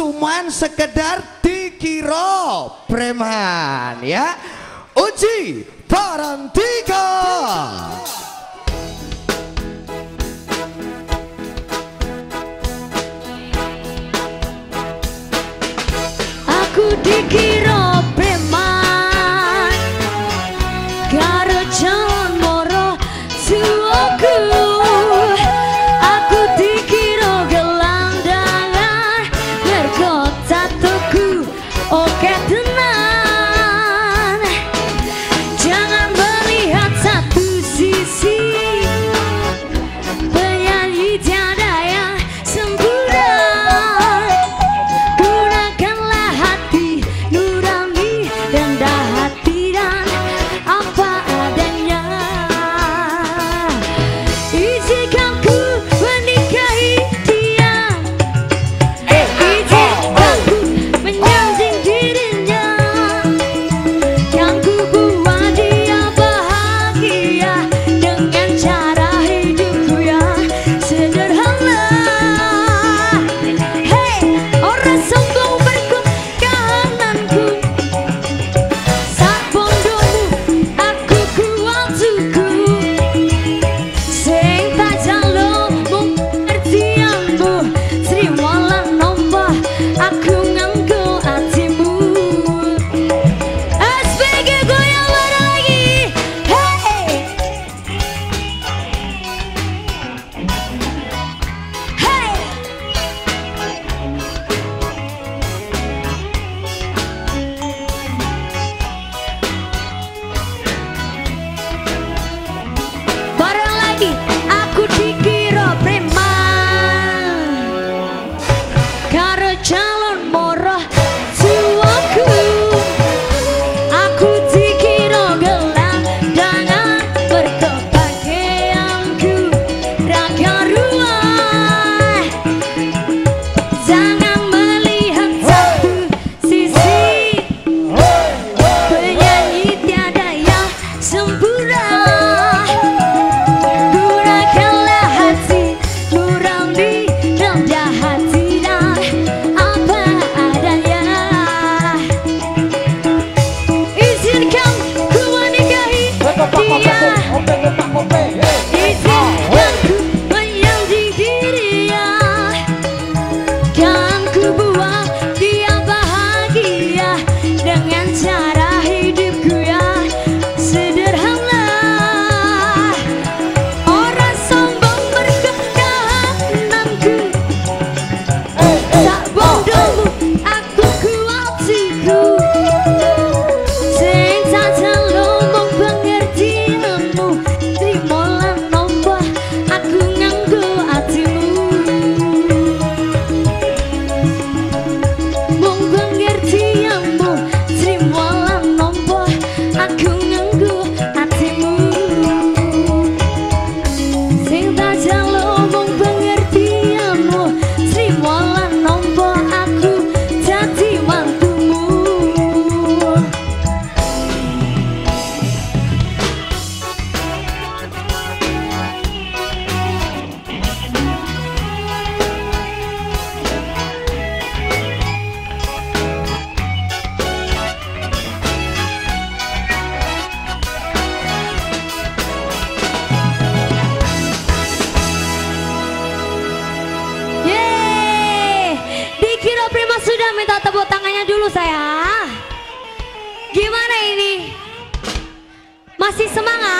cuman sekedar dikira preman ya. Uji parantika aku dikira Mann sayang. Gimana ini? Masih semangat?